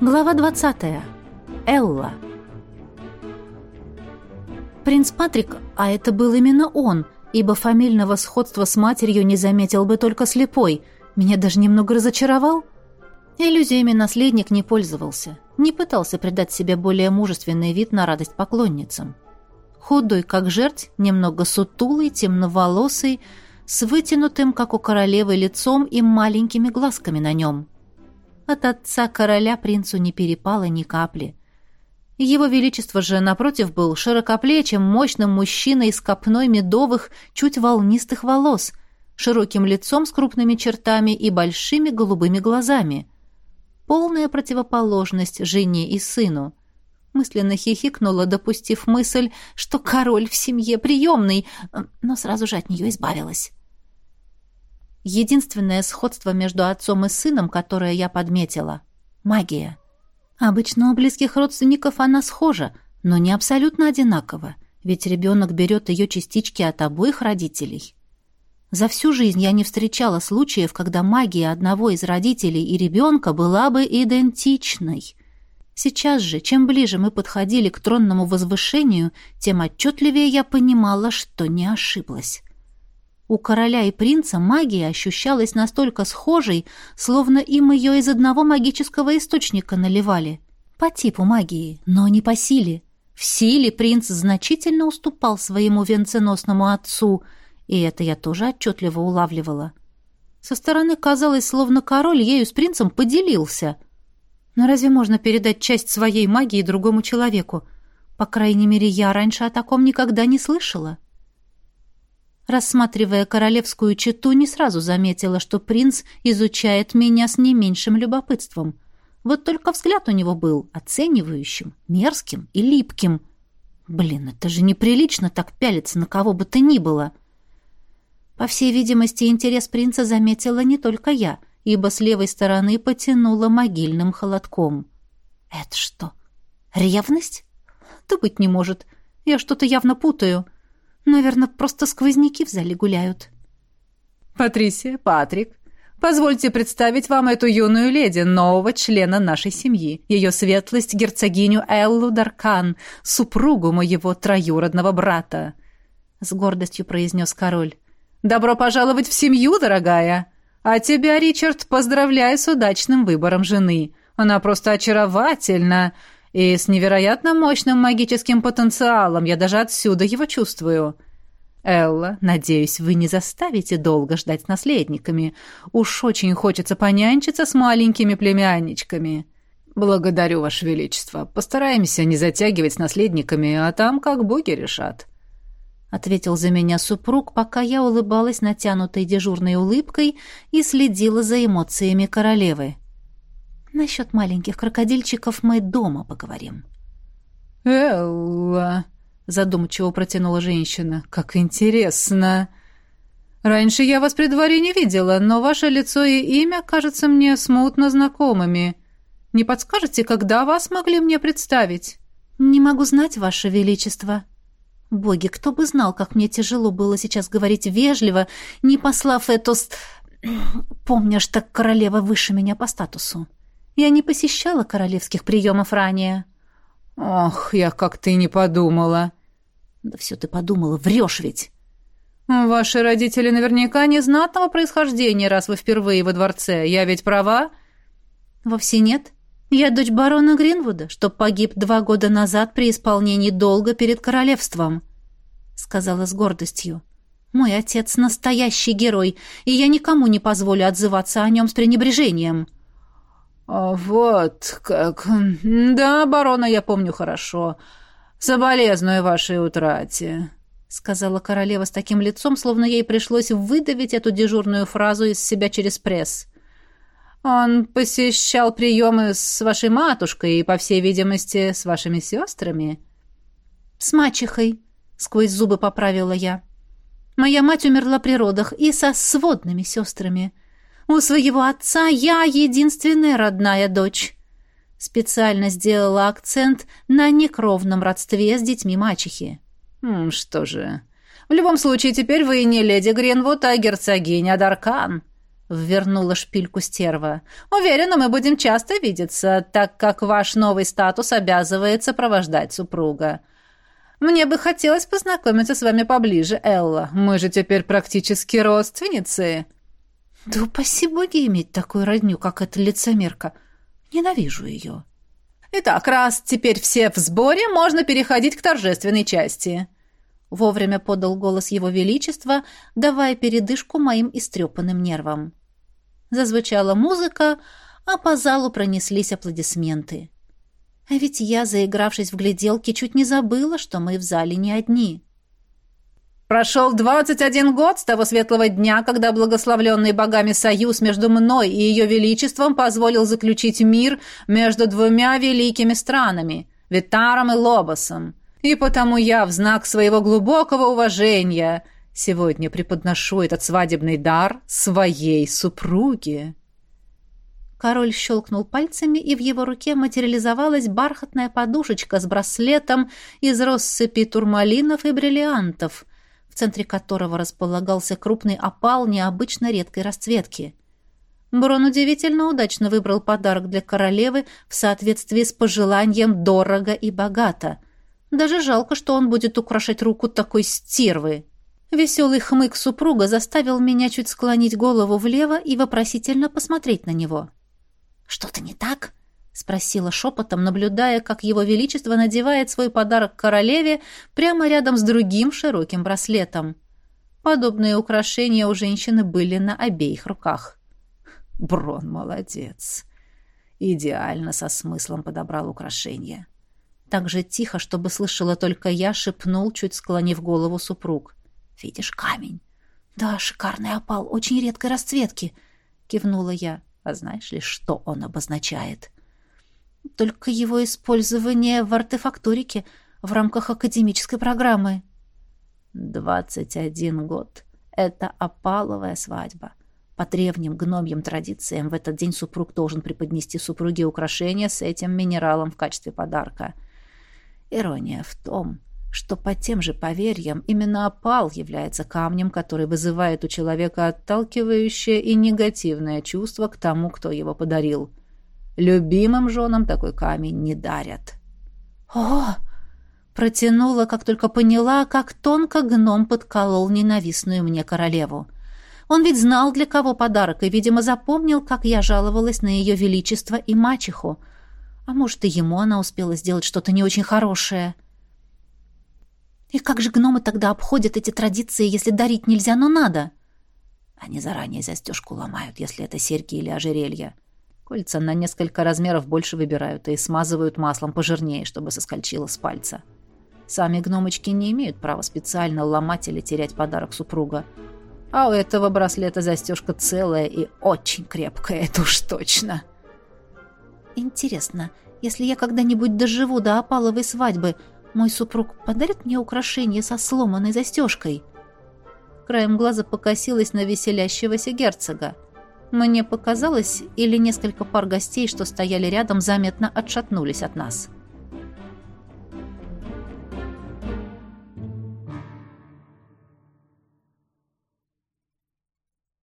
Глава 20. Элла. Принц Патрик, а это был именно он, ибо фамильного сходства с матерью не заметил бы только слепой, меня даже немного разочаровал. Иллюзиями наследник не пользовался, не пытался придать себе более мужественный вид на радость поклонницам. Худой, как жерть, немного сутулый, темноволосый, с вытянутым, как у королевы, лицом и маленькими глазками на нем. От отца короля принцу не перепало ни капли. Его Величество же, напротив, был широкоплечим, мощным мужчиной с копной медовых, чуть волнистых волос, широким лицом с крупными чертами и большими голубыми глазами. Полная противоположность жене и сыну. Мысленно хихикнула, допустив мысль, что король в семье приемный, но сразу же от нее избавилась. Единственное сходство между отцом и сыном, которое я подметила — магия. Обычно у близких родственников она схожа, но не абсолютно одинакова, ведь ребенок берет ее частички от обоих родителей. За всю жизнь я не встречала случаев, когда магия одного из родителей и ребенка была бы идентичной. Сейчас же, чем ближе мы подходили к тронному возвышению, тем отчетливее я понимала, что не ошиблась. У короля и принца магия ощущалась настолько схожей, словно им ее из одного магического источника наливали. По типу магии, но не по силе. В силе принц значительно уступал своему венценосному отцу, и это я тоже отчетливо улавливала. Со стороны казалось, словно король ею с принцем поделился. Но разве можно передать часть своей магии другому человеку? По крайней мере, я раньше о таком никогда не слышала. Рассматривая королевскую чету, не сразу заметила, что принц изучает меня с не меньшим любопытством. Вот только взгляд у него был оценивающим, мерзким и липким. Блин, это же неприлично так пялиться на кого бы то ни было. По всей видимости, интерес принца заметила не только я, ибо с левой стороны потянула могильным холодком. Это что, ревность? Да быть не может. Я что-то явно путаю. — Наверное, просто сквозняки в зале гуляют. Патрисия, Патрик, позвольте представить вам эту юную леди, нового члена нашей семьи, ее светлость герцогиню Эллу Даркан, супругу моего троюродного брата», — с гордостью произнес король. «Добро пожаловать в семью, дорогая! А тебя, Ричард, поздравляю с удачным выбором жены. Она просто очаровательна и с невероятно мощным магическим потенциалом, я даже отсюда его чувствую. Элла, надеюсь, вы не заставите долго ждать наследниками. Уж очень хочется понянчиться с маленькими племянничками. Благодарю, Ваше Величество. Постараемся не затягивать с наследниками, а там как боги решат. Ответил за меня супруг, пока я улыбалась натянутой дежурной улыбкой и следила за эмоциями королевы. Насчет маленьких крокодильчиков мы дома поговорим». «Элла», — задумчиво протянула женщина, — «как интересно. Раньше я вас при дворе не видела, но ваше лицо и имя кажутся мне смутно знакомыми. Не подскажете, когда вас могли мне представить?» «Не могу знать, ваше величество». «Боги, кто бы знал, как мне тяжело было сейчас говорить вежливо, не послав эту... Помня, что королева выше меня по статусу». Я не посещала королевских приемов ранее». «Ох, я как-то и не подумала». «Да все ты подумала, врешь ведь». «Ваши родители наверняка не знатного происхождения, раз вы впервые во дворце. Я ведь права?» «Вовсе нет. Я дочь барона Гринвуда, что погиб два года назад при исполнении долга перед королевством», — сказала с гордостью. «Мой отец — настоящий герой, и я никому не позволю отзываться о нем с пренебрежением». А «Вот как... Да, барона я помню хорошо. Соболезную вашей утрате», — сказала королева с таким лицом, словно ей пришлось выдавить эту дежурную фразу из себя через пресс. «Он посещал приемы с вашей матушкой и, по всей видимости, с вашими сестрами?» «С мачехой», — сквозь зубы поправила я. «Моя мать умерла при родах и со сводными сестрами». У своего отца я единственная родная дочь. Специально сделала акцент на некровном родстве с детьми мачехи. Что же... В любом случае, теперь вы не леди Гринвуд, а герцогиня Даркан. — ввернула шпильку стерва. «Уверена, мы будем часто видеться, так как ваш новый статус обязывает сопровождать супруга. Мне бы хотелось познакомиться с вами поближе, Элла. Мы же теперь практически родственницы». «Да упаси боги иметь такую родню, как эта лицемерка. Ненавижу ее». «Итак, раз теперь все в сборе, можно переходить к торжественной части». Вовремя подал голос его величества, давая передышку моим истрепанным нервам. Зазвучала музыка, а по залу пронеслись аплодисменты. А ведь я, заигравшись в гляделки, чуть не забыла, что мы в зале не одни. Прошел двадцать один год с того светлого дня, когда благословленный богами союз между мной и ее величеством позволил заключить мир между двумя великими странами – Витаром и Лобосом. И потому я в знак своего глубокого уважения сегодня преподношу этот свадебный дар своей супруге». Король щелкнул пальцами, и в его руке материализовалась бархатная подушечка с браслетом из россыпи турмалинов и бриллиантов – в центре которого располагался крупный опал необычно редкой расцветки. Брон удивительно удачно выбрал подарок для королевы в соответствии с пожеланием «дорого и богато». Даже жалко, что он будет украшать руку такой стервы. Веселый хмык супруга заставил меня чуть склонить голову влево и вопросительно посмотреть на него. «Что-то не так?» — спросила шепотом, наблюдая, как его величество надевает свой подарок королеве прямо рядом с другим широким браслетом. Подобные украшения у женщины были на обеих руках. Брон молодец. Идеально со смыслом подобрал украшение. Так же тихо, чтобы слышала только я, шепнул, чуть склонив голову супруг. «Видишь камень?» «Да, шикарный опал, очень редкой расцветки», — кивнула я. «А знаешь ли, что он обозначает?» Только его использование в артефакторике в рамках академической программы. Двадцать один год. Это опаловая свадьба. По древним гномьим традициям в этот день супруг должен преподнести супруге украшение с этим минералом в качестве подарка. Ирония в том, что по тем же поверьям именно опал является камнем, который вызывает у человека отталкивающее и негативное чувство к тому, кто его подарил – Любимым женам такой камень не дарят. О! Протянула, как только поняла, как тонко гном подколол ненавистную мне королеву. Он ведь знал, для кого подарок, и, видимо, запомнил, как я жаловалась на ее величество и мачеху. А может, и ему она успела сделать что-то не очень хорошее. И как же гномы тогда обходят эти традиции, если дарить нельзя, но надо? Они заранее застежку ломают, если это серьги или ожерелья. Кольца на несколько размеров больше выбирают и смазывают маслом пожирнее, чтобы соскольчило с пальца. Сами гномочки не имеют права специально ломать или терять подарок супруга. А у этого браслета застежка целая и очень крепкая, это уж точно. Интересно, если я когда-нибудь доживу до опаловой свадьбы, мой супруг подарит мне украшение со сломанной застежкой? Краем глаза покосилась на веселящегося герцога. Мне показалось, или несколько пар гостей, что стояли рядом, заметно отшатнулись от нас. —